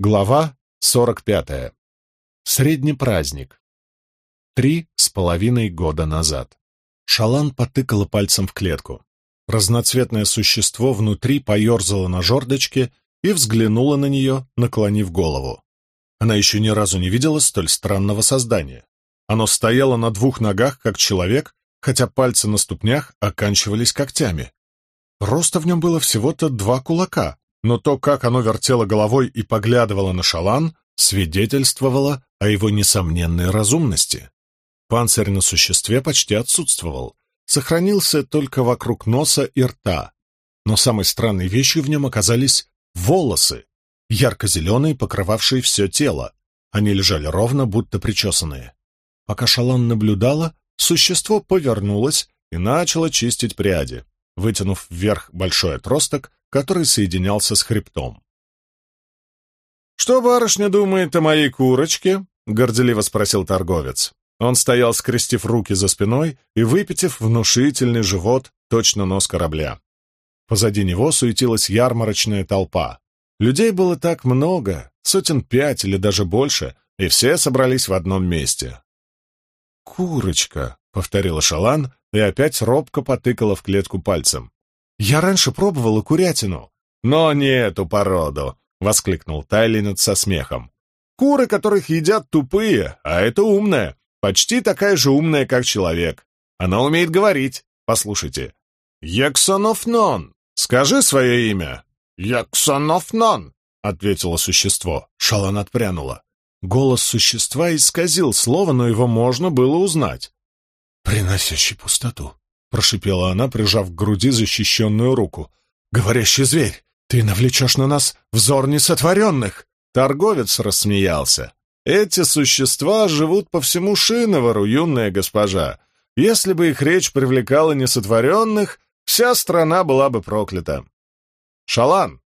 Глава 45. Средний праздник. Три с половиной года назад. Шалан потыкала пальцем в клетку. Разноцветное существо внутри поерзало на жердочке и взглянула на нее, наклонив голову. Она еще ни разу не видела столь странного создания. Оно стояло на двух ногах, как человек, хотя пальцы на ступнях оканчивались когтями. Роста в нем было всего-то два кулака, но то, как оно вертело головой и поглядывало на шалан, свидетельствовало о его несомненной разумности. Панцирь на существе почти отсутствовал, сохранился только вокруг носа и рта, но самой странной вещью в нем оказались волосы, ярко-зеленые, покрывавшие все тело. Они лежали ровно, будто причесанные. Пока Шалан наблюдала, существо повернулось и начало чистить пряди, вытянув вверх большой отросток, который соединялся с хребтом. «Что барышня думает о моей курочке?» — горделиво спросил торговец. Он стоял, скрестив руки за спиной и выпитив внушительный живот, точно нос корабля. Позади него суетилась ярмарочная толпа. Людей было так много, сотен пять или даже больше, и все собрались в одном месте. «Курочка», — повторила Шалан и опять робко потыкала в клетку пальцем. «Я раньше пробовала курятину». «Но не эту породу», — воскликнул Тайлинет со смехом. «Куры, которых едят, тупые, а это умная, почти такая же умная, как человек. Она умеет говорить. Послушайте. «Яксонофнон, скажи свое имя». «Яксонофнон», — ответило существо. Шалан отпрянула. Голос существа исказил слово, но его можно было узнать. «Приносящий пустоту», — прошипела она, прижав к груди защищенную руку. «Говорящий зверь, ты навлечешь на нас взор несотворенных!» Торговец рассмеялся. «Эти существа живут по всему Шиновару, юная госпожа. Если бы их речь привлекала несотворенных, вся страна была бы проклята». «Шалан!»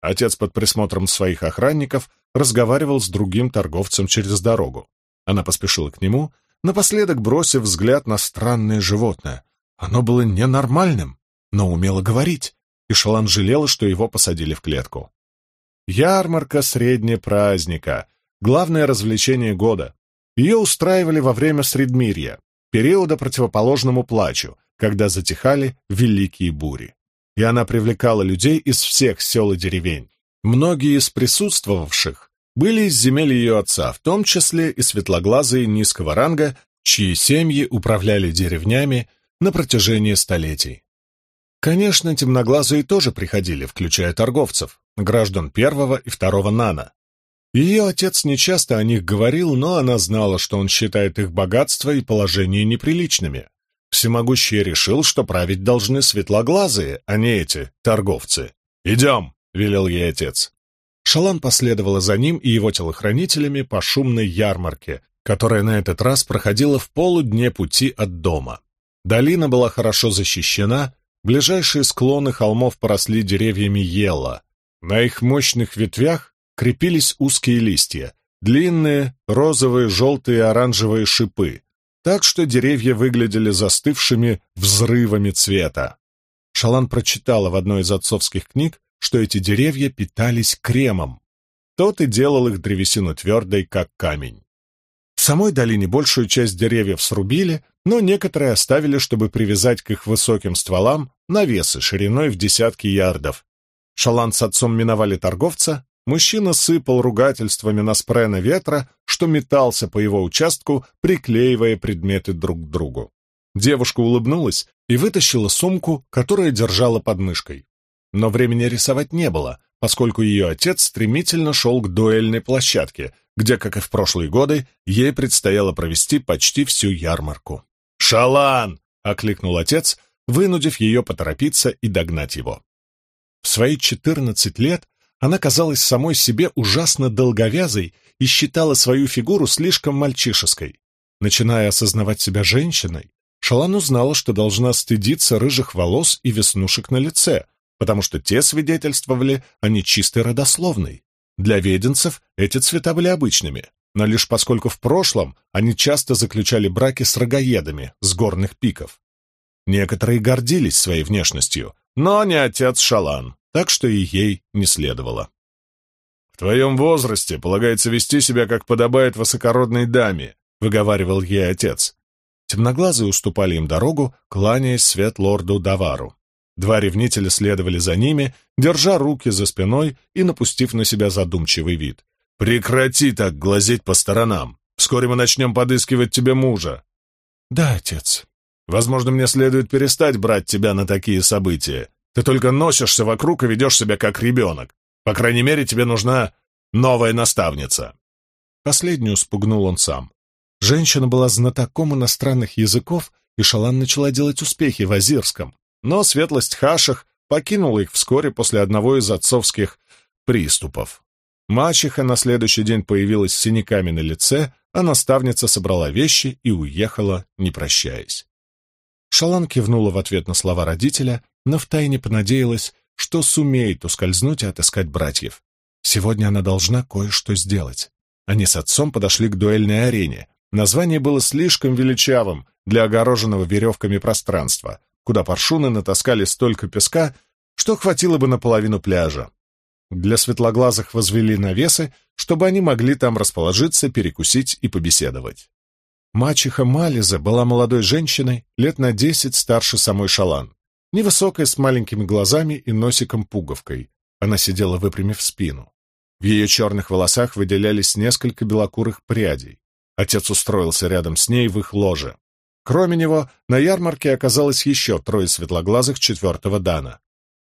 Отец под присмотром своих охранников разговаривал с другим торговцем через дорогу. Она поспешила к нему, напоследок бросив взгляд на странное животное. Оно было ненормальным, но умело говорить, и Шалан жалела, что его посадили в клетку. Ярмарка средне праздника, главное развлечение года. Ее устраивали во время Средмирья, периода противоположному плачу, когда затихали великие бури. И она привлекала людей из всех сел и деревень. Многие из присутствовавших были из земель ее отца, в том числе и светлоглазые низкого ранга, чьи семьи управляли деревнями на протяжении столетий. Конечно, темноглазые тоже приходили, включая торговцев, граждан первого и второго Нана. Ее отец нечасто о них говорил, но она знала, что он считает их богатство и положение неприличными. Всемогущий решил, что править должны светлоглазые, а не эти торговцы. «Идем!» — велел ей отец. Шалан последовала за ним и его телохранителями по шумной ярмарке, которая на этот раз проходила в полудне пути от дома. Долина была хорошо защищена, ближайшие склоны холмов поросли деревьями ела. На их мощных ветвях крепились узкие листья, длинные, розовые, желтые и оранжевые шипы, так что деревья выглядели застывшими взрывами цвета. Шалан прочитала в одной из отцовских книг, что эти деревья питались кремом. Тот и делал их древесину твердой, как камень. Самой долине большую часть деревьев срубили, но некоторые оставили, чтобы привязать к их высоким стволам навесы шириной в десятки ярдов. Шалан с отцом миновали торговца, мужчина сыпал ругательствами на спрена ветра, что метался по его участку, приклеивая предметы друг к другу. Девушка улыбнулась и вытащила сумку, которая держала под мышкой. Но времени рисовать не было, поскольку ее отец стремительно шел к дуэльной площадке, где, как и в прошлые годы, ей предстояло провести почти всю ярмарку. «Шалан!» — окликнул отец, вынудив ее поторопиться и догнать его. В свои четырнадцать лет она казалась самой себе ужасно долговязой и считала свою фигуру слишком мальчишеской. Начиная осознавать себя женщиной, Шалан узнала, что должна стыдиться рыжих волос и веснушек на лице, потому что те свидетельствовали о нечистой родословной. Для веденцев эти цвета были обычными, но лишь поскольку в прошлом они часто заключали браки с рогаедами с горных пиков. Некоторые гордились своей внешностью, но не отец Шалан, так что и ей не следовало. В твоем возрасте полагается вести себя, как подобает высокородной даме», — выговаривал ей отец. Темноглазые уступали им дорогу, кланяясь свет лорду Давару. Два ревнителя следовали за ними, держа руки за спиной и напустив на себя задумчивый вид. «Прекрати так глазеть по сторонам! Вскоре мы начнем подыскивать тебе мужа!» «Да, отец. Возможно, мне следует перестать брать тебя на такие события. Ты только носишься вокруг и ведешь себя как ребенок. По крайней мере, тебе нужна новая наставница». Последнюю спугнул он сам. Женщина была знатоком иностранных языков, и Шалан начала делать успехи в Азирском, но светлость Хашах покинула их вскоре после одного из отцовских приступов. Мачеха на следующий день появилась с синяками на лице, а наставница собрала вещи и уехала, не прощаясь. Шалан кивнула в ответ на слова родителя, но втайне понадеялась, что сумеет ускользнуть и отыскать братьев. Сегодня она должна кое-что сделать. Они с отцом подошли к дуэльной арене. Название было слишком величавым для огороженного веревками пространства, куда паршуны натаскали столько песка, что хватило бы на половину пляжа. Для светлоглазых возвели навесы, чтобы они могли там расположиться, перекусить и побеседовать. Мачеха Мализа была молодой женщиной, лет на десять старше самой Шалан. Невысокая, с маленькими глазами и носиком-пуговкой. Она сидела, выпрямив спину. В ее черных волосах выделялись несколько белокурых прядей. Отец устроился рядом с ней в их ложе. Кроме него, на ярмарке оказалось еще трое светлоглазых четвертого дана.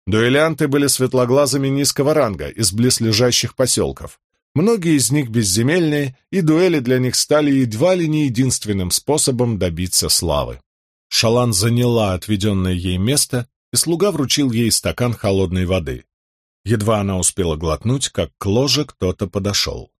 Дуэлянты были светлоглазыми низкого ранга из близлежащих поселков. Многие из них безземельные, и дуэли для них стали едва ли не единственным способом добиться славы. Шалан заняла отведенное ей место, и слуга вручил ей стакан холодной воды. Едва она успела глотнуть, как к ложе кто-то подошел.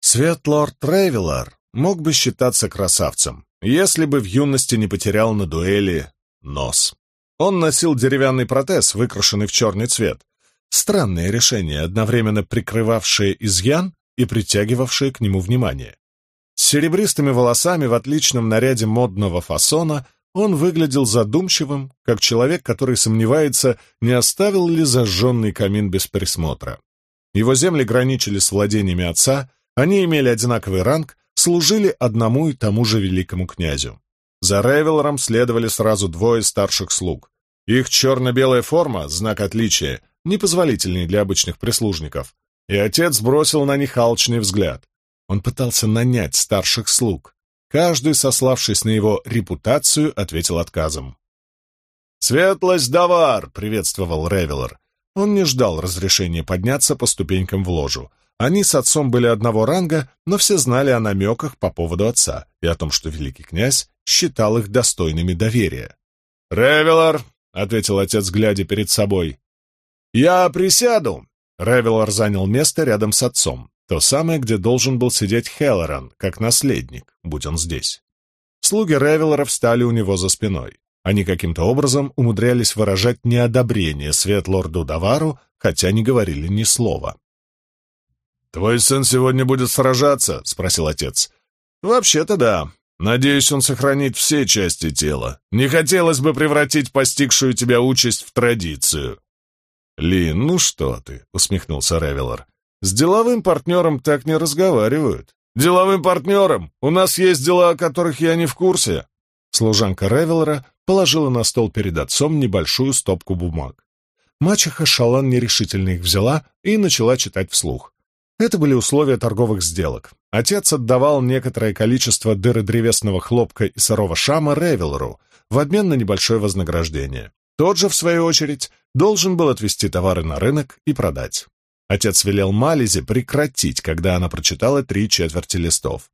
Светлорд Тревелар мог бы считаться красавцем, если бы в юности не потерял на дуэли нос. Он носил деревянный протез, выкрашенный в черный цвет. Странное решение, одновременно прикрывавшее изъян и притягивавшее к нему внимание. С серебристыми волосами в отличном наряде модного фасона он выглядел задумчивым, как человек, который сомневается, не оставил ли зажженный камин без присмотра. Его земли граничили с владениями отца, они имели одинаковый ранг, служили одному и тому же великому князю. За Ревелором следовали сразу двое старших слуг. Их черно-белая форма, знак отличия, непозволительный для обычных прислужников, и отец бросил на них алчный взгляд. Он пытался нанять старших слуг. Каждый, сославшись на его репутацию, ответил отказом. «Светлость Давар!» — приветствовал Ревелор. Он не ждал разрешения подняться по ступенькам в ложу, они с отцом были одного ранга, но все знали о намеках по поводу отца и о том, что великий князь считал их достойными доверия. «Ревелор!» — ответил отец, глядя перед собой. «Я присяду!» Ревелор занял место рядом с отцом, то самое, где должен был сидеть Хеллоран, как наследник, будь он здесь. Слуги Ревелора встали у него за спиной. Они каким-то образом умудрялись выражать неодобрение Светлорду Давару, хотя не говорили ни слова. «Твой сын сегодня будет сражаться?» — спросил отец. «Вообще-то да. Надеюсь, он сохранит все части тела. Не хотелось бы превратить постигшую тебя участь в традицию». «Лин, ну что ты?» — усмехнулся Ревелор. «С деловым партнером так не разговаривают». «Деловым партнером? У нас есть дела, о которых я не в курсе». Служанка Ревелора положила на стол перед отцом небольшую стопку бумаг. Мачеха Шалан нерешительно их взяла и начала читать вслух. Это были условия торговых сделок. Отец отдавал некоторое количество дыры древесного хлопка и сырого шама Ревелору в обмен на небольшое вознаграждение. Тот же, в свою очередь, должен был отвезти товары на рынок и продать. Отец велел Мализе прекратить, когда она прочитала три четверти листов.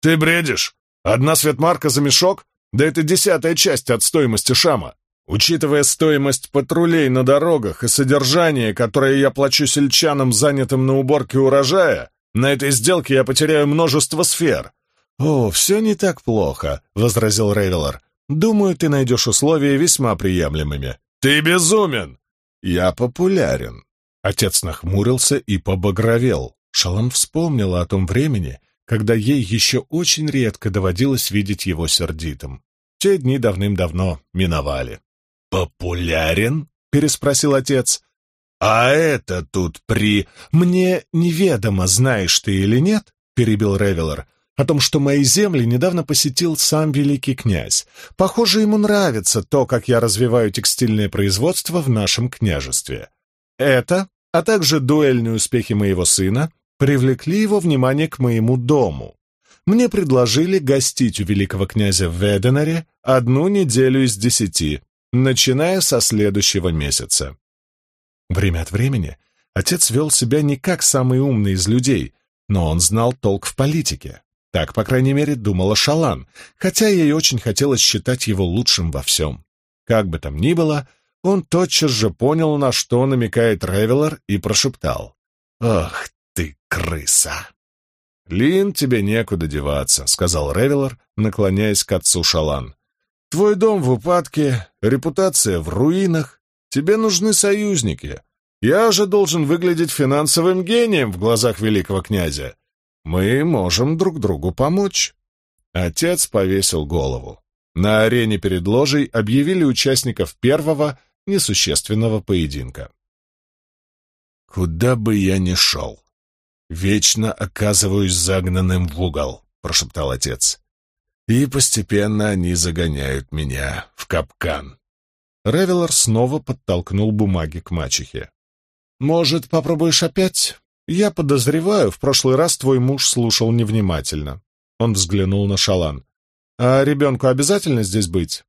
«Ты бредишь? Одна светмарка за мешок? Да это десятая часть от стоимости шама. Учитывая стоимость патрулей на дорогах и содержание, которое я плачу сельчанам, занятым на уборке урожая, на этой сделке я потеряю множество сфер. «О, все не так плохо», — возразил Рейвелор. «Думаю, ты найдешь условия весьма приемлемыми». «Ты безумен!» «Я популярен». Отец нахмурился и побагровел. Шалом вспомнила о том времени, когда ей еще очень редко доводилось видеть его сердитым. Те дни давным-давно миновали. «Популярен?» — переспросил отец. «А это тут при...» «Мне неведомо, знаешь ты или нет», — перебил Ревелор, «о том, что мои земли недавно посетил сам великий князь. Похоже, ему нравится то, как я развиваю текстильное производство в нашем княжестве. Это, а также дуэльные успехи моего сына, привлекли его внимание к моему дому. Мне предложили гостить у великого князя в Веденаре одну неделю из десяти, начиная со следующего месяца. Время от времени отец вел себя не как самый умный из людей, но он знал толк в политике. Так, по крайней мере, думала Шалан, хотя ей очень хотелось считать его лучшим во всем. Как бы там ни было, он тотчас же понял, на что намекает Ревелор, и прошептал. «Ах ты, крыса!» «Лин, тебе некуда деваться», — сказал Ревелор, наклоняясь к отцу Шалан. «Твой дом в упадке, репутация в руинах, Тебе нужны союзники. Я же должен выглядеть финансовым гением в глазах великого князя. Мы можем друг другу помочь». Отец повесил голову. На арене перед ложей объявили участников первого несущественного поединка. «Куда бы я ни шел, вечно оказываюсь загнанным в угол», — прошептал отец. «И постепенно они загоняют меня в капкан». Ревелор снова подтолкнул бумаги к мачехе. «Может, попробуешь опять? Я подозреваю, в прошлый раз твой муж слушал невнимательно». Он взглянул на Шалан. «А ребенку обязательно здесь быть?»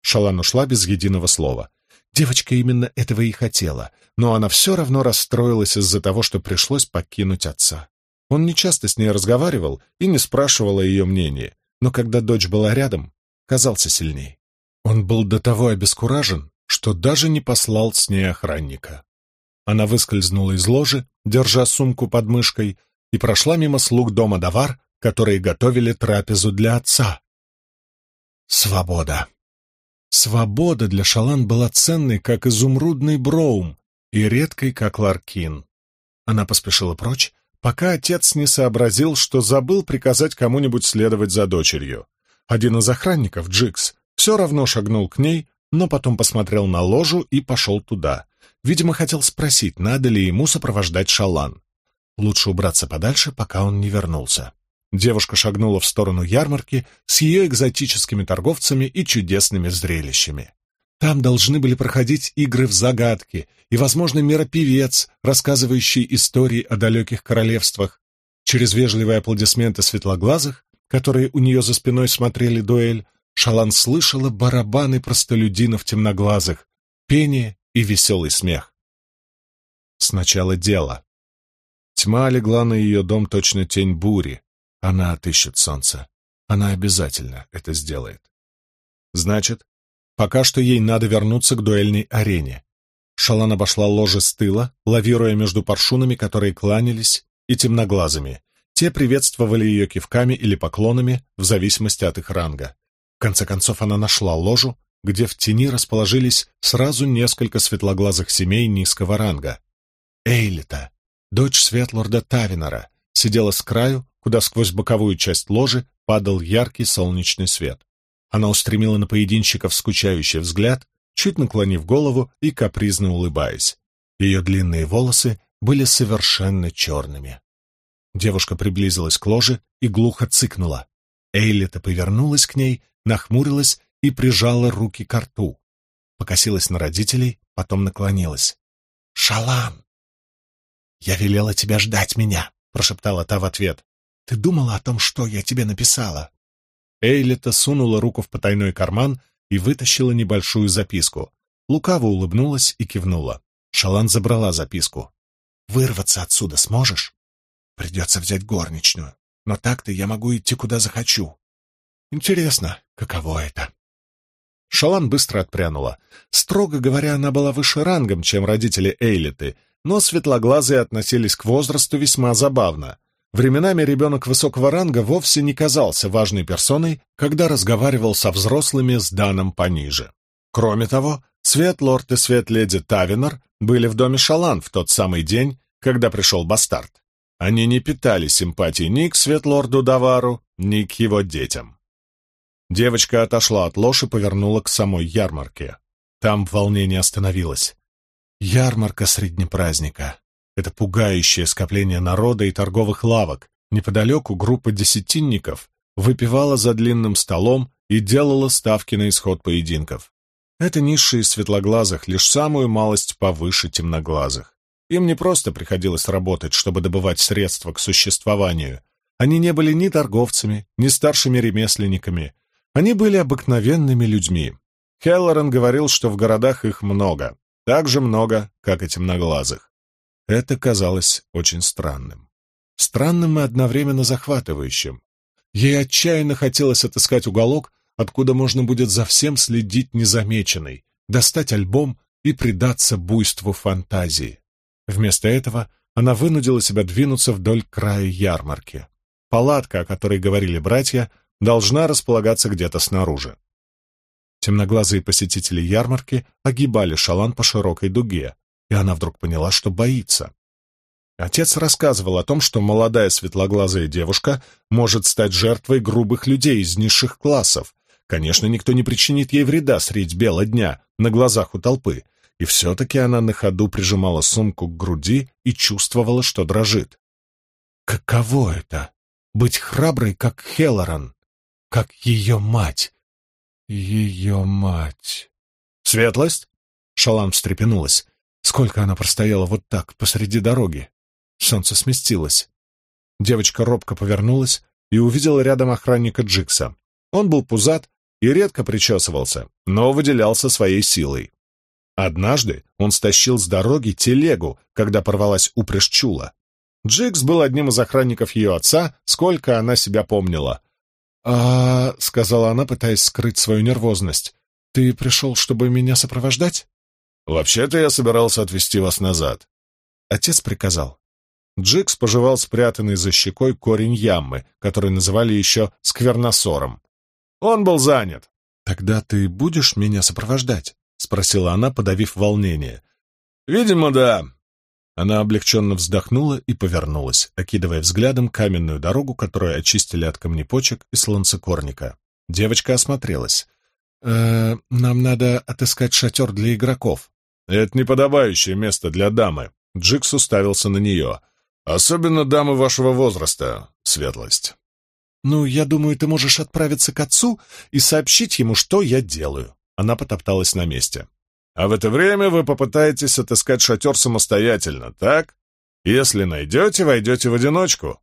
Шалан ушла без единого слова. Девочка именно этого и хотела, но она все равно расстроилась из-за того, что пришлось покинуть отца. Он не часто с ней разговаривал и не спрашивал о ее мнении, но когда дочь была рядом, казался сильней. Он был до того обескуражен, что даже не послал с ней охранника. Она выскользнула из ложи, держа сумку под мышкой, и прошла мимо слуг дома Давар, которые готовили трапезу для отца. Свобода. Свобода для Шалан была ценной, как изумрудный броум, и редкой, как ларкин. Она поспешила прочь, пока отец не сообразил, что забыл приказать кому-нибудь следовать за дочерью. Один из охранников, Джикс, все равно шагнул к ней, но потом посмотрел на ложу и пошел туда. Видимо, хотел спросить, надо ли ему сопровождать Шалан. Лучше убраться подальше, пока он не вернулся. Девушка шагнула в сторону ярмарки с ее экзотическими торговцами и чудесными зрелищами. Там должны были проходить игры в загадки и, возможно, миропевец, рассказывающий истории о далеких королевствах. Через вежливые аплодисменты светлоглазых, которые у нее за спиной смотрели дуэль, Шалан слышала барабаны простолюдинов темноглазых, пение и веселый смех. Сначала дело. Тьма легла на ее дом точно тень бури. Она отыщет солнце. Она обязательно это сделает. Значит, пока что ей надо вернуться к дуэльной арене. Шалан обошла ложе с тыла, лавируя между паршунами, которые кланялись, и темноглазыми. Те приветствовали ее кивками или поклонами, в зависимости от их ранга конце концов она нашла ложу, где в тени расположились сразу несколько светлоглазых семей низкого ранга. Эйлита, дочь светлорда Тавинора, сидела с краю, куда сквозь боковую часть ложи падал яркий солнечный свет. Она устремила на поединщиков скучающий взгляд, чуть наклонив голову и капризно улыбаясь. Ее длинные волосы были совершенно черными. Девушка приблизилась к ложе и глухо цыкнула. Эйлита повернулась к ней нахмурилась и прижала руки к рту. Покосилась на родителей, потом наклонилась. «Шалан!» «Я велела тебя ждать меня», — прошептала та в ответ. «Ты думала о том, что я тебе написала?» Эйлита сунула руку в потайной карман и вытащила небольшую записку. Лукаво улыбнулась и кивнула. Шалан забрала записку. «Вырваться отсюда сможешь?» «Придется взять горничную, но так-то я могу идти куда захочу. Интересно, каково это? Шалан быстро отпрянула. Строго говоря, она была выше рангом, чем родители Эйлиты, но светлоглазые относились к возрасту весьма забавно. Временами ребенок высокого ранга вовсе не казался важной персоной, когда разговаривал со взрослыми с данным пониже. Кроме того, Светлорд и Светледи Тавинор были в доме Шалан в тот самый день, когда пришел бастард. Они не питали симпатии ни к Светлорду Давару, ни к его детям. Девочка отошла от ложи и повернула к самой ярмарке. Там в волнении остановилась. Ярмарка средни праздника. Это пугающее скопление народа и торговых лавок. Неподалеку группа десятинников выпивала за длинным столом и делала ставки на исход поединков. Это низшие светлоглазых, лишь самую малость повыше темноглазых. Им не просто приходилось работать, чтобы добывать средства к существованию. Они не были ни торговцами, ни старшими ремесленниками. Они были обыкновенными людьми. Хеллоран говорил, что в городах их много, так же много, как и темноглазых. Это казалось очень странным. Странным и одновременно захватывающим. Ей отчаянно хотелось отыскать уголок, откуда можно будет за всем следить незамеченной, достать альбом и предаться буйству фантазии. Вместо этого она вынудила себя двинуться вдоль края ярмарки. Палатка, о которой говорили братья, должна располагаться где-то снаружи. Темноглазые посетители ярмарки огибали шалан по широкой дуге, и она вдруг поняла, что боится. Отец рассказывал о том, что молодая светлоглазая девушка может стать жертвой грубых людей из низших классов. Конечно, никто не причинит ей вреда средь бела дня, на глазах у толпы, и все-таки она на ходу прижимала сумку к груди и чувствовала, что дрожит. Каково это — быть храброй, как Хеллоран, как ее мать? Ее мать... Светлость? Шалам встрепенулась. Сколько она простояла вот так, посреди дороги? Солнце сместилось. Девочка робко повернулась и увидела рядом охранника Джикса. Он был пузат и редко причесывался, но выделялся своей силой. Однажды он стащил с дороги телегу, когда порвалась упряжь чула. Джикс был одним из охранников ее отца, сколько она себя помнила. «А...» — сказала она, пытаясь скрыть свою нервозность. «Ты пришел, чтобы меня сопровождать?» «Вообще-то я собирался отвезти вас назад». Отец приказал. Джикс пожевал спрятанный за щекой корень яммы, который называли еще скверносором. Он был занят. «Тогда ты будешь меня сопровождать?» — спросила она, подавив волнение. «Видимо, да». Она облегченно вздохнула и повернулась, окидывая взглядом каменную дорогу, которую очистили от камнепочек и слонцекорника. Девочка осмотрелась. «Э, «Нам надо отыскать шатер для игроков». «Это неподобающее место для дамы». Джикс уставился на нее. Особенно дамы вашего возраста, светлость. Ну, я думаю, ты можешь отправиться к отцу и сообщить ему, что я делаю. Она потопталась на месте. А в это время вы попытаетесь отыскать шатер самостоятельно, так? Если найдете, войдете в одиночку.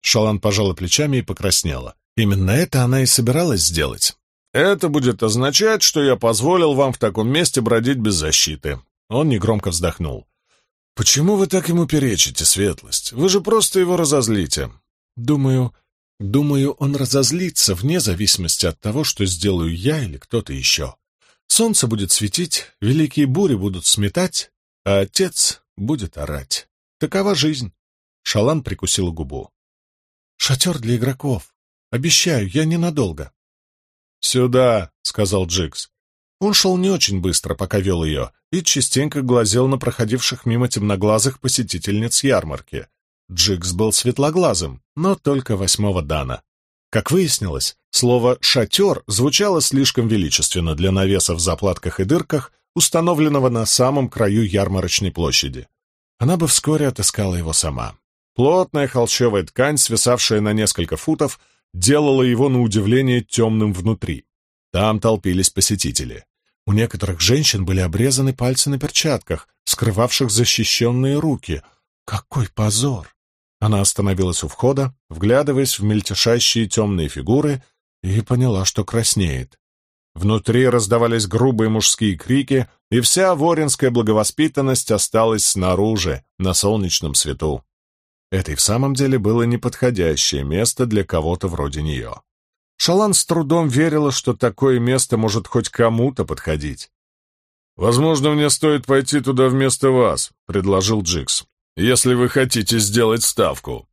Шалан пожала плечами и покраснела. Именно это она и собиралась сделать. Это будет означать, что я позволил вам в таком месте бродить без защиты. Он негромко вздохнул. «Почему вы так ему перечите, Светлость? Вы же просто его разозлите». «Думаю, думаю, он разозлится вне зависимости от того, что сделаю я или кто-то еще. Солнце будет светить, великие бури будут сметать, а отец будет орать. Такова жизнь». Шалан прикусила губу. «Шатер для игроков. Обещаю, я ненадолго». «Сюда», — сказал Джикс. Он шел не очень быстро, пока вел ее, и частенько глазел на проходивших мимо темноглазых посетительниц ярмарки. Джикс был светлоглазым, но только восьмого дана. Как выяснилось, слово «шатер» звучало слишком величественно для навеса в заплатках и дырках, установленного на самом краю ярмарочной площади. Она бы вскоре отыскала его сама. Плотная холщовая ткань, свисавшая на несколько футов, делала его на удивление темным внутри. Там толпились посетители. У некоторых женщин были обрезаны пальцы на перчатках, скрывавших защищенные руки. Какой позор! Она остановилась у входа, вглядываясь в мельтешащие темные фигуры, и поняла, что краснеет. Внутри раздавались грубые мужские крики, и вся воринская благовоспитанность осталась снаружи, на солнечном свету. Это и в самом деле было неподходящее место для кого-то вроде нее. Шалан с трудом верила, что такое место может хоть кому-то подходить. «Возможно, мне стоит пойти туда вместо вас», — предложил Джикс, «если вы хотите сделать ставку».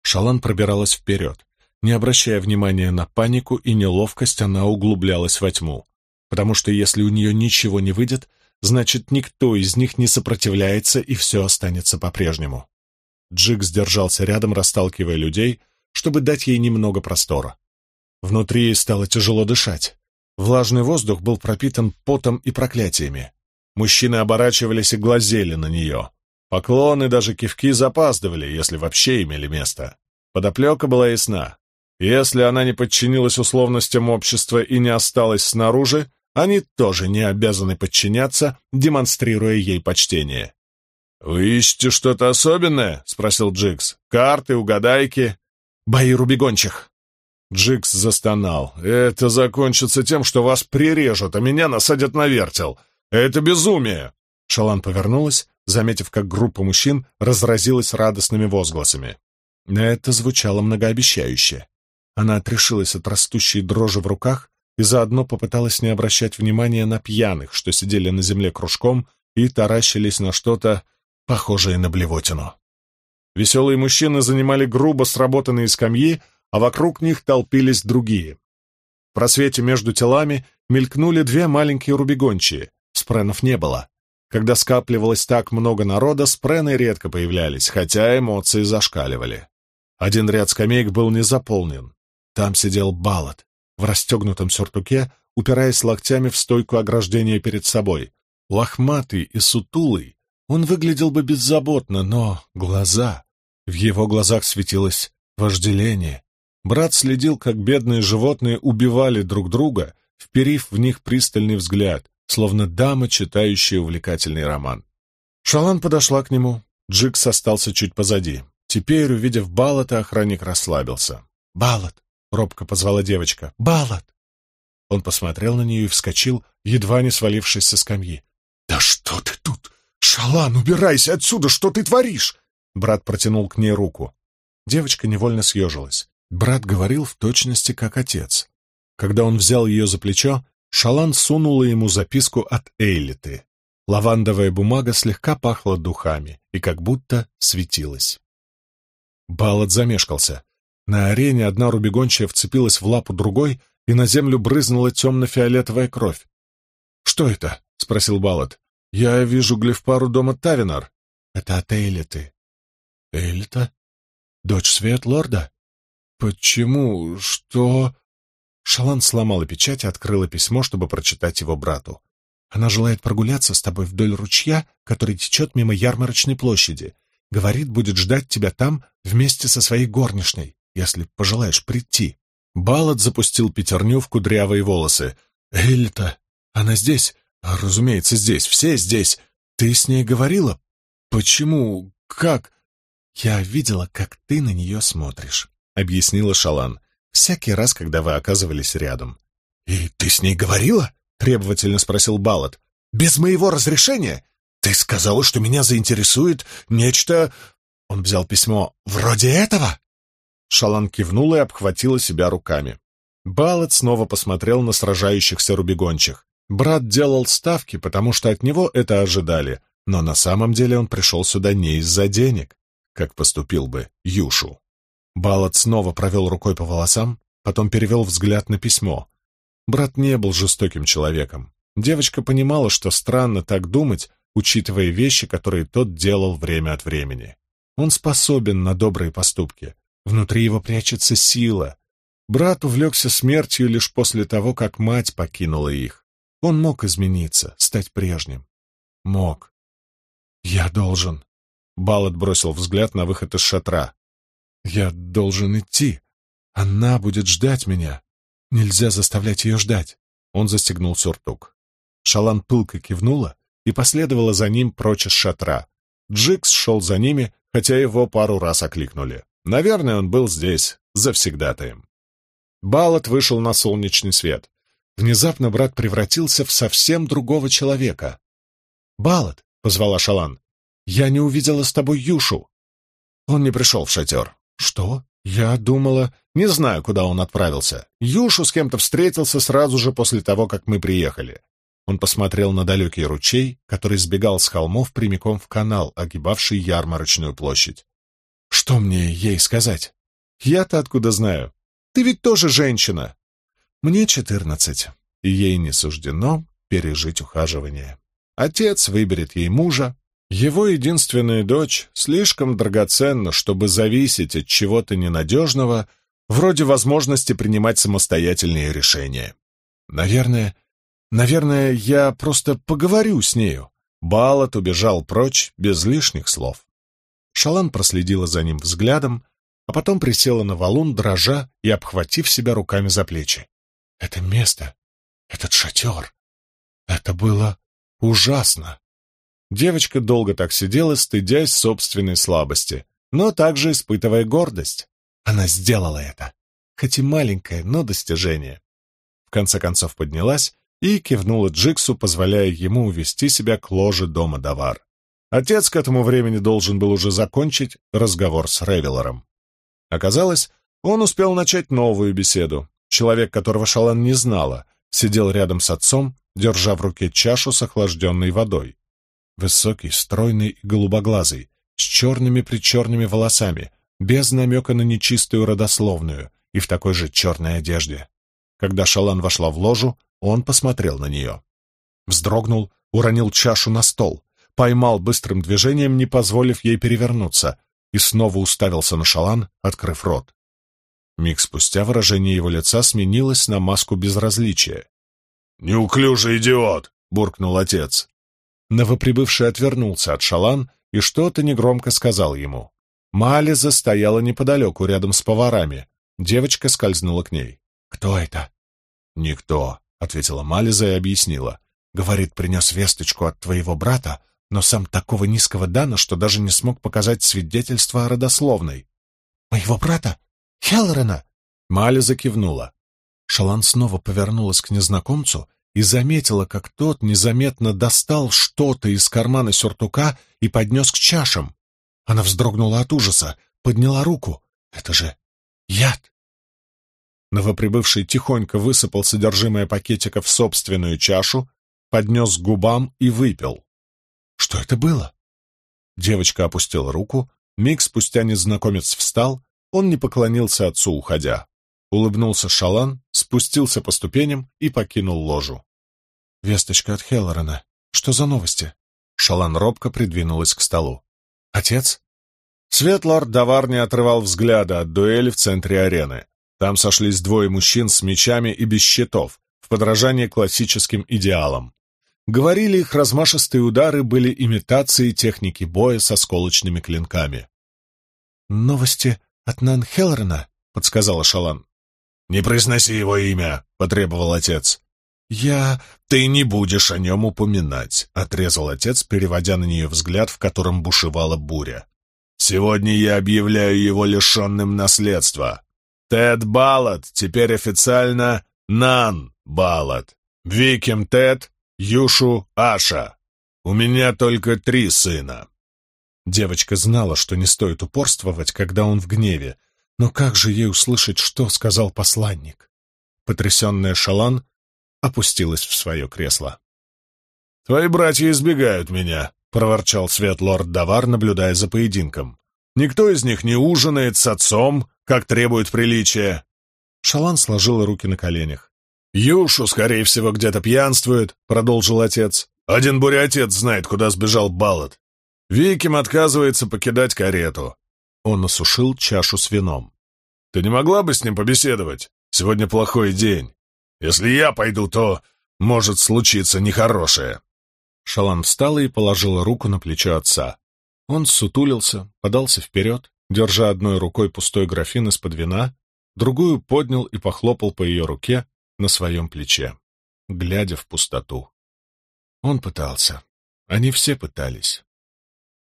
Шалан пробиралась вперед. Не обращая внимания на панику и неловкость, она углублялась во тьму. Потому что если у нее ничего не выйдет, значит, никто из них не сопротивляется, и все останется по-прежнему. Джикс держался рядом, расталкивая людей, чтобы дать ей немного простора. Внутри ей стало тяжело дышать. Влажный воздух был пропитан потом и проклятиями. Мужчины оборачивались и глазели на нее. Поклоны, даже кивки запаздывали, если вообще имели место. Подоплека была ясна. Если она не подчинилась условностям общества и не осталась снаружи, они тоже не обязаны подчиняться, демонстрируя ей почтение. «Вы ищете что-то особенное?» — спросил Джикс. «Карты, угадайки?» «Бои рубегончих». Джикс застонал. «Это закончится тем, что вас прирежут, а меня насадят на вертел. Это безумие!» Шалан повернулась, заметив, как группа мужчин разразилась радостными возгласами. Это звучало многообещающе. Она отрешилась от растущей дрожи в руках и заодно попыталась не обращать внимания на пьяных, что сидели на земле кружком и таращились на что-то, похожее на блевотину. Веселые мужчины занимали грубо сработанные скамьи, а вокруг них толпились другие. В просвете между телами мелькнули две маленькие рубегончие. Спренов не было. Когда скапливалось так много народа, спрены редко появлялись, хотя эмоции зашкаливали. Один ряд скамеек был не заполнен. Там сидел Балат в расстегнутом сюртуке, упираясь локтями в стойку ограждения перед собой. Лохматый и сутулый, он выглядел бы беззаботно, но глаза... В его глазах светилось вожделение. Брат следил, как бедные животные убивали друг друга, вперив в них пристальный взгляд, словно дама, читающая увлекательный роман. Шалан подошла к нему, Джикс остался чуть позади. Теперь, увидев Балата, охранник расслабился. «Балат!» — робко позвала девочка. «Балат!» Он посмотрел на нее и вскочил, едва не свалившись со скамьи. «Да что ты? Шалан, убирайся отсюда! Что ты творишь?» Брат протянул к ней руку. Девочка невольно съежилась. Брат говорил в точности, как отец. Когда он взял ее за плечо, Шалан сунула ему записку от Эйлиты. Лавандовая бумага слегка пахла духами и как будто светилась. Балат замешкался. На арене одна рубегончая вцепилась в лапу другой, и на землю брызнула темно-фиолетовая кровь. «Что это?» — спросил Балат. «Я вижу глифпару дома Тавинар». «Это от Эйлиты». «Эйлита? Дочь Светлорда? Почему? Что?» Шалан сломала печать и открыла письмо, чтобы прочитать его брату. «Она желает прогуляться с тобой вдоль ручья, который течет мимо ярмарочной площади. Говорит, будет ждать тебя там вместе со своей горничной, если пожелаешь прийти. Балат запустил пятерню в кудрявые волосы. «Эльта, она здесь? Разумеется, здесь. Все здесь. Ты с ней говорила? Почему? Как?» «Я видела, как ты на нее смотришь», — объяснила Шалан. «Всякий раз, когда вы оказывались рядом». «И ты с ней говорила?» — требовательно спросил Балат. «Без моего разрешения? «Ты сказала, что меня заинтересует нечто...» Он взял письмо. «Вроде этого?» Шалан кивнула и обхватила себя руками. Балет снова посмотрел на сражающихся рубегончих. Брат делал ставки, потому что от него это ожидали, но на самом деле он пришел сюда не из-за денег, как поступил бы Юшу. Балат снова провел рукой по волосам, потом перевел взгляд на письмо. Брат не был жестоким человеком. Девочка понимала, что странно так думать, учитывая вещи, которые тот делал время от времени. Он способен на добрые поступки. Внутри его прячется сила. Брат увлекся смертью лишь после того, как мать покинула их. Он мог измениться, стать прежним. Мог. «Я должен...» Баллад бросил взгляд на выход из шатра. «Я должен идти. Она будет ждать меня. Нельзя заставлять ее ждать». Он застегнул сюртук. Шалан пылко кивнула, и последовала за ним прочь из шатра. Джикс шел за ними, хотя его пару раз окликнули. Наверное, он был здесь завсегдатаем. Балат вышел на солнечный свет. Внезапно брат превратился в совсем другого человека. «Балат!» — позвала Шалан. «Я не увидела с тобой Юшу». Он не пришел в шатер. «Что?» «Я думала...» «Не знаю, куда он отправился. Юшу с кем-то встретился сразу же после того, как мы приехали. Он посмотрел на далекий ручей, который сбегал с холмов прямиком в канал, огибавший ярмарочную площадь. «Что мне ей сказать?» «Я-то откуда знаю? Ты ведь тоже женщина!» «Мне четырнадцать, и ей не суждено пережить ухаживание. Отец выберет ей мужа. Его единственная дочь слишком драгоценна, чтобы зависеть от чего-то ненадежного, вроде возможности принимать самостоятельные решения. Наверное, Наверное, я просто поговорю с нею». Балат убежал прочь без лишних слов. Шалан проследила за ним взглядом, а потом присела на валун, дрожа и обхватив себя руками за плечи. «Это место, этот шатер, это было ужасно!» Девочка долго так сидела, стыдясь собственной слабости, но также испытывая гордость. Она сделала это, хоть и маленькое, но достижение. В конце концов поднялась и кивнула Джиксу, позволяя ему увести себя к ложе дома Давар. Отец к этому времени должен был уже закончить разговор с Ревелором. Оказалось, он успел начать новую беседу. Человек, которого Шалан не знала, сидел рядом с отцом, держа в руке чашу с охлажденной водой. Высокий, стройный и голубоглазый, с черными-причерными волосами, без намека на нечистую родословную и в такой же черной одежде. Когда Шалан вошла в ложу, он посмотрел на нее. Вздрогнул, уронил чашу на стол, поймал быстрым движением, не позволив ей перевернуться, и снова уставился на Шалан, открыв рот. Миг спустя выражение его лица сменилось на маску безразличия. «Неуклюжий идиот!» — буркнул отец. Новоприбывший отвернулся от Шалан и что-то негромко сказал ему. Мализа стояла неподалеку, рядом с поварами. Девочка скользнула к ней. «Кто это?» «Никто», — ответила Мализа и объяснила. «Говорит, принес весточку от твоего брата, но сам такого низкого дана, что даже не смог показать свидетельство о родословной». «Моего брата? Хеллорена?» Мализа кивнула. Шалан снова повернулась к незнакомцу и заметила, как тот незаметно достал что-то из кармана сюртука и поднес к чашам. Она вздрогнула от ужаса, подняла руку. «Это же яд!» Новоприбывший тихонько высыпал содержимое пакетика в собственную чашу, поднес к губам и выпил. Что это было? Девочка опустила руку, миг спустя незнакомец встал, он не поклонился отцу, уходя. Улыбнулся Шалан, спустился по ступеням и покинул ложу. «Весточка от Хеллорена. Что за новости?» Шалан робко придвинулась к столу. «Отец?» Светлорд Давар не отрывал взгляда от дуэли в центре арены. Там сошлись двое мужчин с мечами и без щитов, в подражание классическим идеалам. Говорили, их размашистые удары были имитацией техники боя со сколочными клинками. «Новости от Нан Хелрена», — подсказала Шалан. «Не произноси его имя», — потребовал отец. «Я... Ты не будешь о нем упоминать», — отрезал отец, переводя на нее взгляд, в котором бушевала буря. «Сегодня я объявляю его лишенным наследства. Тед Баллад теперь официально Нан Баллад. Виким Тед, Юшу Аша. У меня только три сына». Девочка знала, что не стоит упорствовать, когда он в гневе, но как же ей услышать, что сказал посланник? Потрясенная Шалан опустилась в свое кресло. «Твои братья избегают меня», — проворчал Светлорд Давар, наблюдая за поединком. «Никто из них не ужинает с отцом, как требует приличия». Шалан сложила руки на коленях. «Юшу, скорее всего, где-то пьянствует», — продолжил отец. «Один буря-отец знает, куда сбежал Баллот. Виким отказывается покидать карету. Он осушил чашу с вином. «Ты не могла бы с ним побеседовать? Сегодня плохой день. Если я пойду, то может случиться нехорошее». Шалан встала и положила руку на плечо отца. Он сутулился, подался вперед, держа одной рукой пустой графин из-под вина, другую поднял и похлопал по ее руке на своем плече, глядя в пустоту. Он пытался. Они все пытались.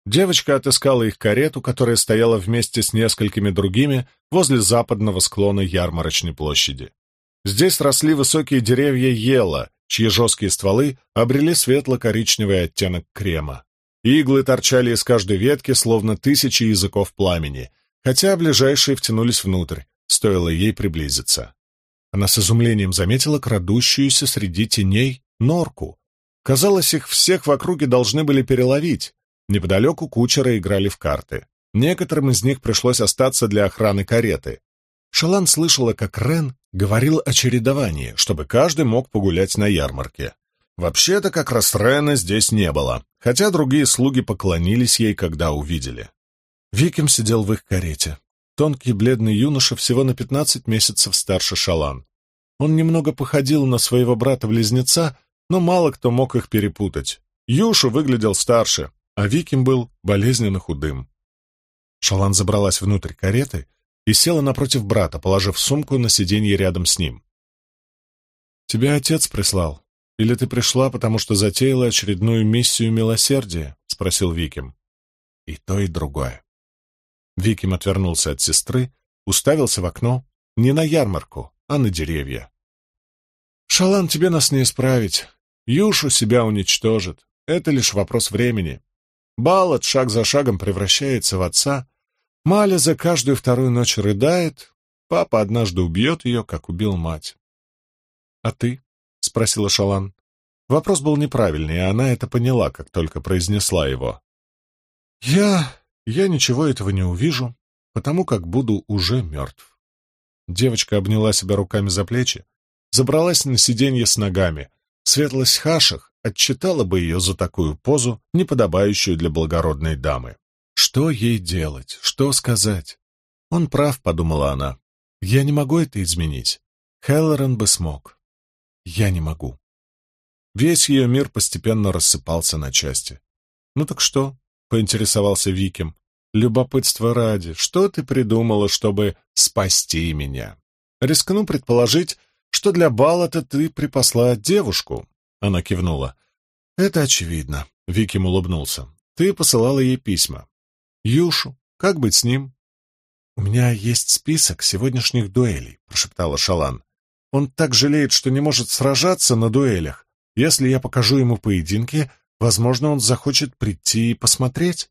Девочка отыскала их карету, которая стояла вместе с несколькими другими возле западного склона ярмарочной площади. Здесь росли высокие деревья ела, чьи жесткие стволы обрели светло-коричневый оттенок крема. Иглы торчали из каждой ветки, словно тысячи языков пламени, хотя ближайшие втянулись внутрь, стоило ей приблизиться. Она с изумлением заметила крадущуюся среди теней норку. Казалось, их всех в округе должны были переловить, Неподалеку кучеры играли в карты. Некоторым из них пришлось остаться для охраны кареты. Шалан слышала, как Рен говорил о чередовании, чтобы каждый мог погулять на ярмарке. Вообще-то как раз Рена здесь не было, хотя другие слуги поклонились ей, когда увидели. Виким сидел в их карете. Тонкий бледный юноша всего на пятнадцать месяцев старше Шалан. Он немного походил на своего брата-близнеца, но мало кто мог их перепутать. Юшу выглядел старше, а Виким был болезненно худым. Шалан забралась внутрь кареты и села напротив брата, положив сумку на сиденье рядом с ним. «Тебя отец прислал? Или ты пришла, потому что затеяла очередную миссию милосердия?» — спросил Виким. «И то, и другое». Виким отвернулся от сестры, уставился в окно, не на ярмарку, а на деревья. «Шалан, тебе нас не исправить. Юшу себя уничтожит. Это лишь вопрос времени. Балат шаг за шагом превращается в отца. Маля за каждую вторую ночь рыдает. Папа однажды убьет ее, как убил мать. «А ты?» — спросила Шалан. Вопрос был неправильный, и она это поняла, как только произнесла его. «Я... я ничего этого не увижу, потому как буду уже мертв». Девочка обняла себя руками за плечи, забралась на сиденье с ногами. Светлость Хашах отчитала бы ее за такую позу, неподобающую для благородной дамы. Что ей делать? Что сказать? Он прав, подумала она. Я не могу это изменить. Хеллоран бы смог. Я не могу. Весь ее мир постепенно рассыпался на части. «Ну так что?» — поинтересовался Виким. «Любопытство ради, что ты придумала, чтобы спасти меня?» «Рискну предположить, что для Балата ты припасла девушку. Она кивнула. «Это очевидно», — Виким улыбнулся. «Ты посылала ей письма. Юшу, как быть с ним?» «У меня есть список сегодняшних дуэлей», — прошептала Шалан. «Он так жалеет, что не может сражаться на дуэлях. Если я покажу ему поединки, возможно, он захочет прийти и посмотреть».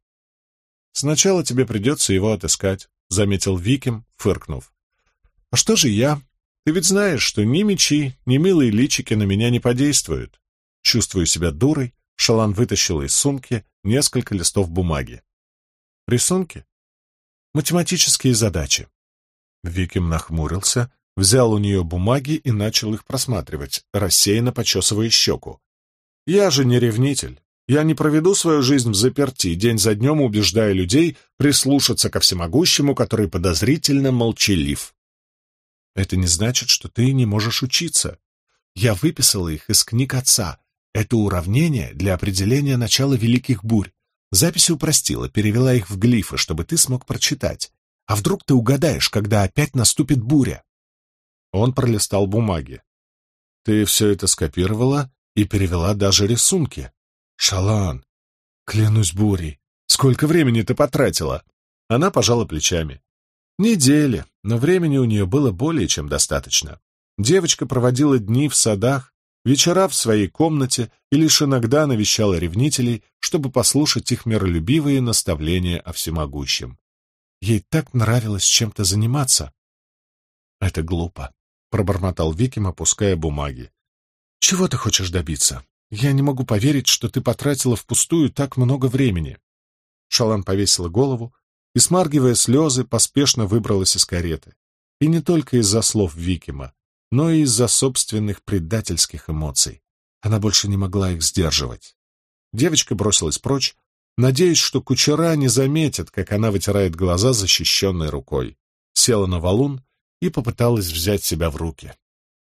«Сначала тебе придется его отыскать», — заметил Виким, фыркнув. «А что же я? Ты ведь знаешь, что ни мечи, ни милые личики на меня не подействуют. Чувствую себя дурой, Шалан вытащила из сумки несколько листов бумаги. Рисунки? Математические задачи. Виким нахмурился, взял у нее бумаги и начал их просматривать, рассеянно почесывая щеку. «Я же не ревнитель. Я не проведу свою жизнь в заперти, день за днем убеждая людей прислушаться ко всемогущему, который подозрительно молчалив. Это не значит, что ты не можешь учиться. Я выписала их из книг отца. Это уравнение для определения начала великих бурь. Записи упростила, перевела их в глифы, чтобы ты смог прочитать. А вдруг ты угадаешь, когда опять наступит буря? Он пролистал бумаги. Ты все это скопировала и перевела даже рисунки. Шалан, клянусь бурей, сколько времени ты потратила? Она пожала плечами. Недели, но времени у нее было более чем достаточно. Девочка проводила дни в садах, вечера в своей комнате и лишь иногда навещала ревнителей, чтобы послушать их миролюбивые наставления о всемогущем. Ей так нравилось чем-то заниматься. «Это глупо», — пробормотал Виким, опуская бумаги. «Чего ты хочешь добиться? Я не могу поверить, что ты потратила впустую так много времени». Шалан повесила голову, и, смаргивая слезы, поспешно выбралась из кареты. И не только из-за слов Викима, но и из-за собственных предательских эмоций. Она больше не могла их сдерживать. Девочка бросилась прочь, надеясь, что кучера не заметят, как она вытирает глаза защищенной рукой. Села на валун и попыталась взять себя в руки.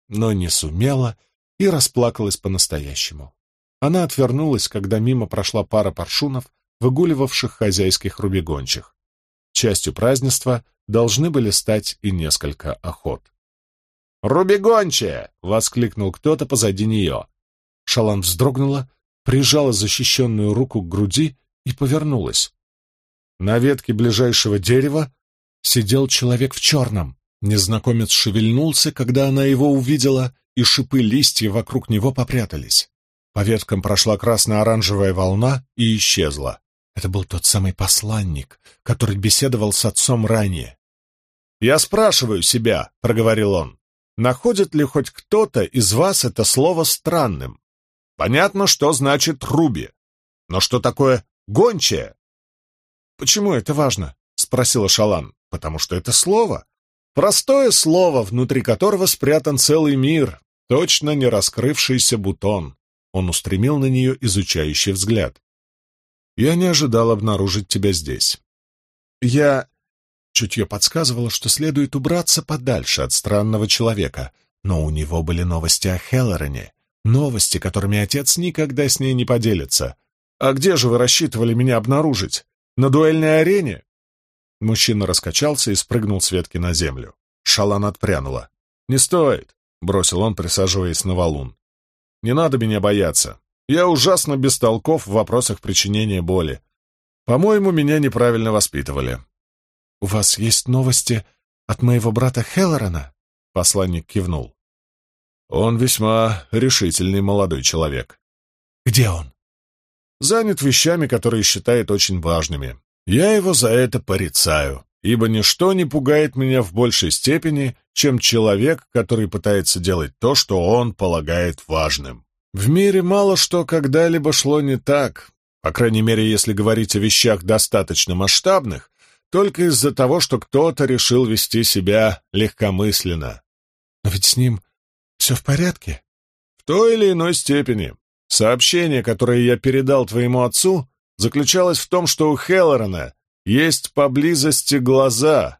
Но не сумела и расплакалась по-настоящему. Она отвернулась, когда мимо прошла пара паршунов, выгуливавших хозяйских рубегончих. Частью празднества должны были стать и несколько охот. «Рубегонче!» — воскликнул кто-то позади нее. Шалан вздрогнула, прижала защищенную руку к груди и повернулась. На ветке ближайшего дерева сидел человек в черном. Незнакомец шевельнулся, когда она его увидела, и шипы листья вокруг него попрятались. По веткам прошла красно-оранжевая волна и исчезла. Это был тот самый посланник, который беседовал с отцом ранее. «Я спрашиваю себя», — проговорил он, — «находит ли хоть кто-то из вас это слово странным? Понятно, что значит «руби», но что такое «гончая»?» «Почему это важно?» — спросила Шалан. «Потому что это слово. Простое слово, внутри которого спрятан целый мир, точно не раскрывшийся бутон». Он устремил на нее изучающий взгляд. Я не ожидал обнаружить тебя здесь. Я... Чутье подсказывало, что следует убраться подальше от странного человека, Но у него были новости о Хеллорене, новости, которыми отец никогда с ней не поделится. «А где же вы рассчитывали меня обнаружить? На дуэльной арене?» Мужчина раскачался и спрыгнул с ветки на землю. Шалан отпрянула. «Не стоит», — бросил он, присаживаясь на валун. «Не надо меня бояться. Я ужасно бестолков в вопросах причинения боли. По-моему, меня неправильно воспитывали». «У вас есть новости от моего брата Хеллорана?» Посланник кивнул. «Он весьма решительный молодой человек». «Где он?» «Занят вещами, которые считает очень важными. Я его за это порицаю, ибо ничто не пугает меня в большей степени, чем человек, который пытается делать то, что он полагает важным. В мире мало что когда-либо шло не так, по крайней мере, если говорить о вещах достаточно масштабных, только из-за того, что кто-то решил вести себя легкомысленно. Но ведь с ним все в порядке? В той или иной степени. Сообщение, которое я передал твоему отцу, заключалось в том, что у Хеллорана есть поблизости глаза,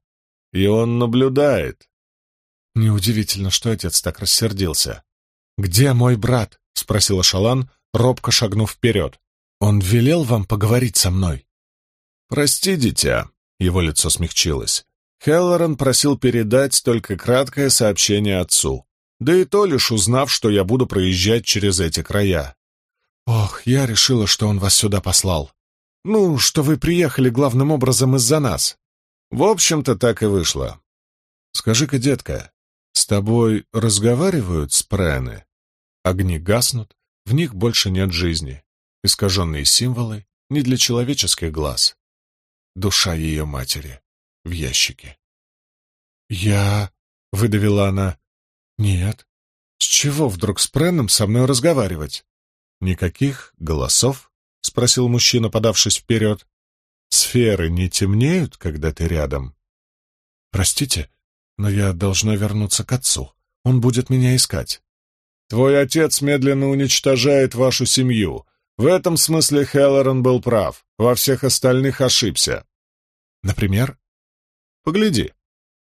и он наблюдает. Неудивительно, что отец так рассердился. «Где мой брат?» — спросила Шалан, робко шагнув вперед. «Он велел вам поговорить со мной?» «Прости, дитя», — его лицо смягчилось. Хеллоран просил передать только краткое сообщение отцу, да и то лишь узнав, что я буду проезжать через эти края. «Ох, я решила, что он вас сюда послал. Ну, что вы приехали главным образом из-за нас». «В общем-то, так и вышло. Скажи-ка, детка, с тобой разговаривают спрены?» Огни гаснут, в них больше нет жизни искаженные символы не для человеческих глаз. Душа ее матери в ящике. «Я...» — выдавила она. «Нет. С чего вдруг с Пренном со мной разговаривать?» «Никаких голосов?» — спросил мужчина, подавшись вперед. «Сферы не темнеют, когда ты рядом?» «Простите, но я должна вернуться к отцу. Он будет меня искать». «Твой отец медленно уничтожает вашу семью. В этом смысле Хеллоран был прав, во всех остальных ошибся. Например? Погляди.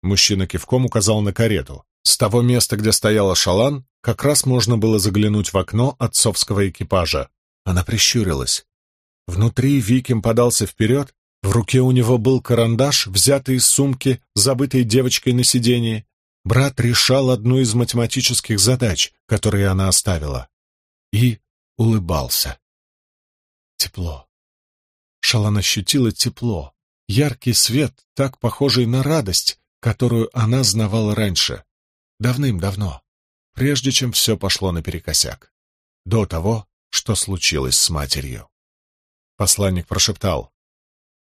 Мужчина кивком указал на карету. С того места, где стояла шалан, как раз можно было заглянуть в окно отцовского экипажа. Она прищурилась. Внутри Виким подался вперед, в руке у него был карандаш, взятый из сумки, забытой девочкой на сиденье. Брат решал одну из математических задач, которые она оставила. И улыбался. Тепло. Шалан ощутила тепло, яркий свет, так похожий на радость, которую она знавала раньше, давным-давно, прежде чем все пошло наперекосяк, до того, что случилось с матерью. Посланник прошептал.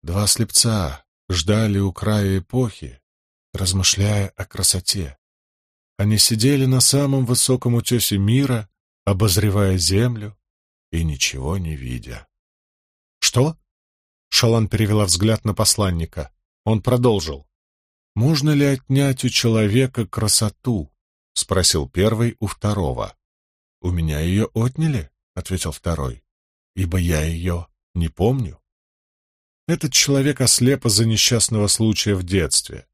Два слепца ждали у края эпохи, размышляя о красоте. Они сидели на самом высоком утесе мира, обозревая землю и ничего не видя. «Что?» Шалан перевела взгляд на посланника. Он продолжил. «Можно ли отнять у человека красоту?» — спросил первый у второго. «У меня ее отняли», — ответил второй, — «ибо я ее не помню». Этот человек ослеп из-за несчастного случая в детстве.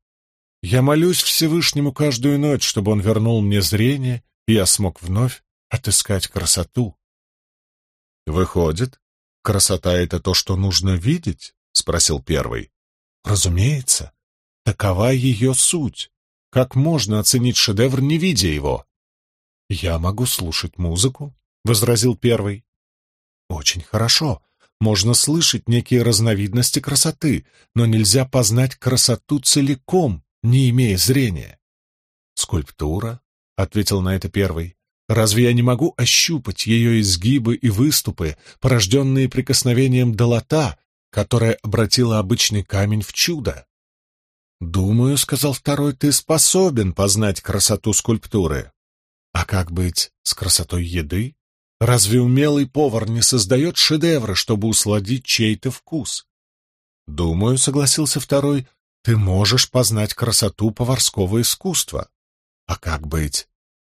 Я молюсь Всевышнему каждую ночь, чтобы он вернул мне зрение, и я смог вновь отыскать красоту. Выходит, «Красота — это то, что нужно видеть?» — спросил первый. «Разумеется. Такова ее суть. Как можно оценить шедевр, не видя его?» «Я могу слушать музыку», — возразил первый. «Очень хорошо. Можно слышать некие разновидности красоты, но нельзя познать красоту целиком, не имея зрения». «Скульптура», — ответил на это первый. Разве я не могу ощупать ее изгибы и выступы, порожденные прикосновением долота, которая обратила обычный камень в чудо? «Думаю, — сказал второй, — ты способен познать красоту скульптуры. А как быть с красотой еды? Разве умелый повар не создает шедевры, чтобы усладить чей-то вкус? Думаю, — согласился второй, — ты можешь познать красоту поварского искусства. А как быть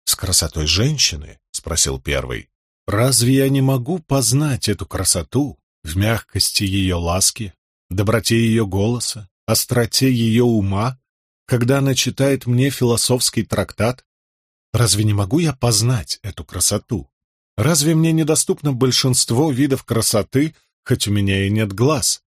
«С красотой женщины?» — спросил первый. «Разве я не могу познать эту красоту в мягкости ее ласки, доброте ее голоса, остроте ее ума, когда она читает мне философский трактат? Разве не могу я познать эту красоту? Разве мне недоступно большинство видов красоты, хоть у меня и нет глаз?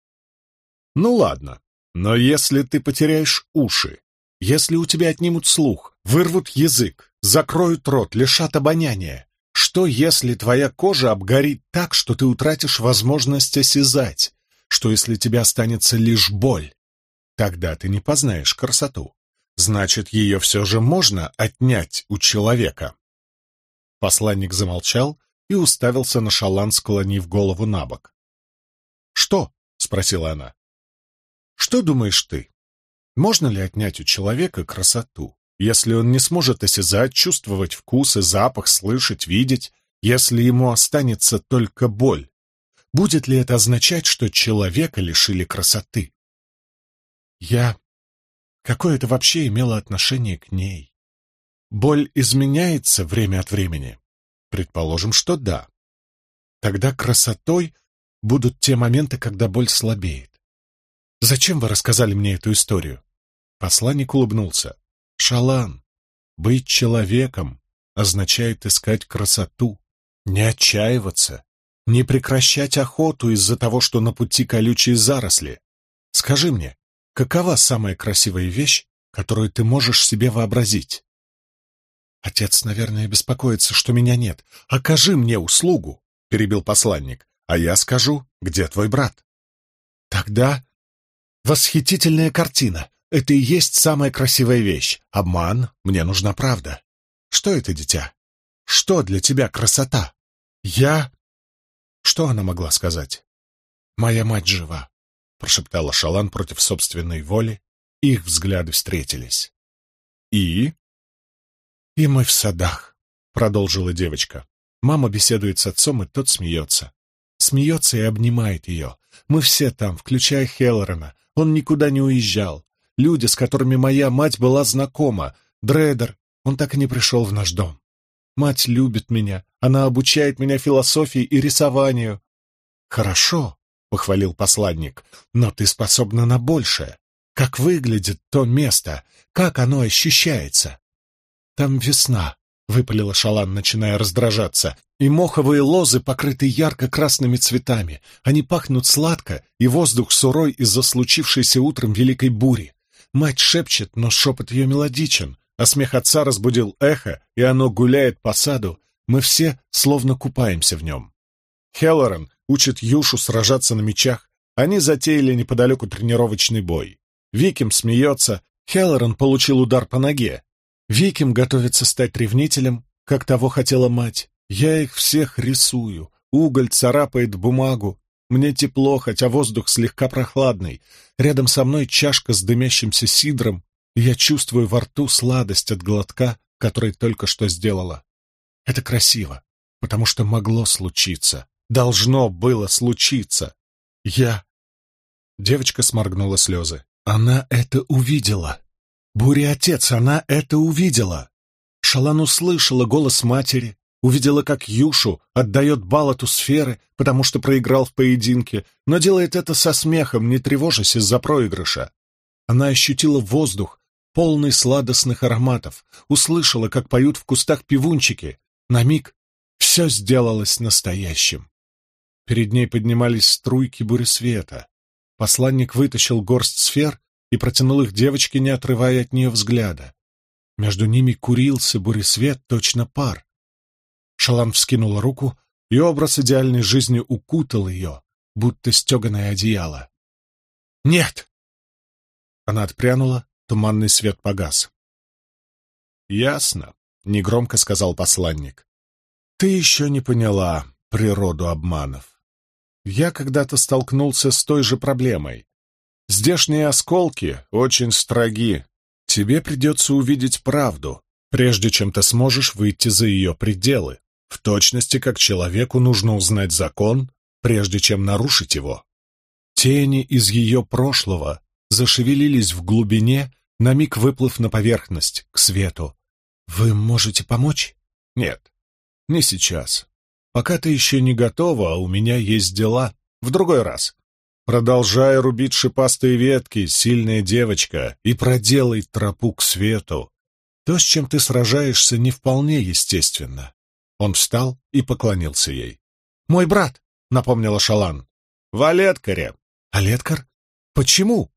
Ну ладно, но если ты потеряешь уши, если у тебя отнимут слух, вырвут язык, закроют рот, лишат обоняния, что если твоя кожа обгорит так, что ты утратишь возможность осязать? Что если тебе останется лишь боль? Тогда ты не познаешь красоту. Значит, ее все же можно отнять у человека. Посланник замолчал и уставился на Шалан, склонив голову на бок. «Что?» — спросила она. «Что думаешь ты? Можно ли отнять у человека красоту, если он не сможет осязать, чувствовать вкус и запах, слышать, видеть, если ему останется только боль? Будет ли это означать, что человека лишили красоты?» «Я Какое это вообще имело отношение к ней? Боль изменяется время от времени? Предположим, что да. Тогда красотой будут те моменты, когда боль слабеет. Зачем вы рассказали мне эту историю? Посланник улыбнулся. Шалан, быть человеком означает искать красоту, не отчаиваться, не прекращать охоту из-за того, что на пути колючие заросли. Скажи мне, Какова самая красивая вещь, которую ты можешь себе вообразить? Отец, наверное, беспокоится, что меня нет. Окажи мне услугу, — перебил посланник, — а я скажу, где твой брат. Тогда восхитительная картина. Это и есть самая красивая вещь. Обман, мне нужна правда. Что это, дитя? Что для тебя красота? Я... Что она могла сказать? Моя мать жива прошептала Шалан против собственной воли. Их взгляды встретились. «И?» «И мы в садах», — продолжила девочка. Мама беседует с отцом, и тот смеется. Смеется и обнимает ее. Мы все там, включая Хеллорена. Он никуда не уезжал. Люди, с которыми моя мать была знакома. Дредер, он так и не пришел в наш дом. Мать любит меня. Она обучает меня философии и рисованию. Хорошо, — похвалил посланник, — «но ты способна на большее. Как выглядит то место? Как оно ощущается?» «Там весна», — выпалила Шалан, начиная раздражаться, «и моховые лозы покрыты ярко-красными цветами. Они пахнут сладко, и воздух сурой из-за случившейся утром великой бури. Мать шепчет, но шепот ее мелодичен, а смех отца разбудил эхо, и оно гуляет по саду. Мы все словно купаемся в нем. Хеллоран учит Юшу сражаться на мечах. Они затеяли неподалеку тренировочный бой. Виким смеется, Хеллоран получил удар по ноге. Виким готовится стать ревнителем, как того хотела мать. Я их всех рисую. Уголь царапает бумагу. Мне тепло, хотя воздух слегка прохладный. Рядом со мной чашка с дымящимся сидром, и я чувствую во рту сладость от глотка, который только что сделала. Это красиво, потому что могло случиться. Должно было случиться. Я... Девочка сморгнула слезы. Она это увидела. Буря-отец, она это увидела. Шалан услышала голос матери, увидела, как Юшу отдает Балату сферы, потому что проиграл в поединке, но делает это со смехом, не тревожась из-за проигрыша. Она ощутила воздух, полный сладостных ароматов, услышала, как поют в кустах пивунчики. На миг все сделалось настоящим. Перед ней поднимались струйки света. Посланник вытащил горсть сфер и протянул их девочке, не отрывая от нее взгляда. Между ними курился буресвет, точно пар. Шалам вскинула руку, и образ идеальной жизни укутал ее, будто стеганое одеяло. «Нет!» Она отпрянула, туманный свет погас. «Ясно», — негромко сказал посланник. «Ты еще не поняла природу обманов. Я когда-то столкнулся с той же проблемой. Здешние осколки очень строги. Тебе придется увидеть правду, прежде чем ты сможешь выйти за ее пределы. В точности, как человеку нужно узнать закон, прежде чем нарушить его. Тени из ее прошлого зашевелились в глубине, на миг выплыв на поверхность, к свету. «Вы можете помочь?» «Нет, не сейчас. Пока ты еще не готова, а у меня есть дела. В другой раз. Продолжай рубить шипастые ветки, сильная девочка, и проделай тропу к свету. То, с чем ты сражаешься, не вполне естественно. Он встал и поклонился ей. «Мой брат», — напомнила Шалан. «Валеткаре». «Алеткар? Почему?»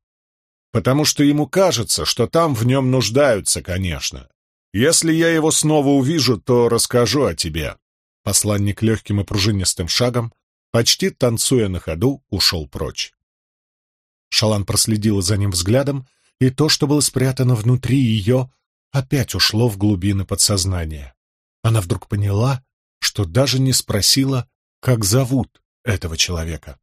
«Потому что ему кажется, что там в нем нуждаются, конечно. Если я его снова увижу, то расскажу о тебе». Посланник легким и пружинистым шагом, почти танцуя на ходу, ушел прочь. Шалан проследила за ним взглядом, и то, что было спрятано внутри ее, опять ушло в глубины подсознания. Она вдруг поняла, что даже не спросила, как зовут этого человека.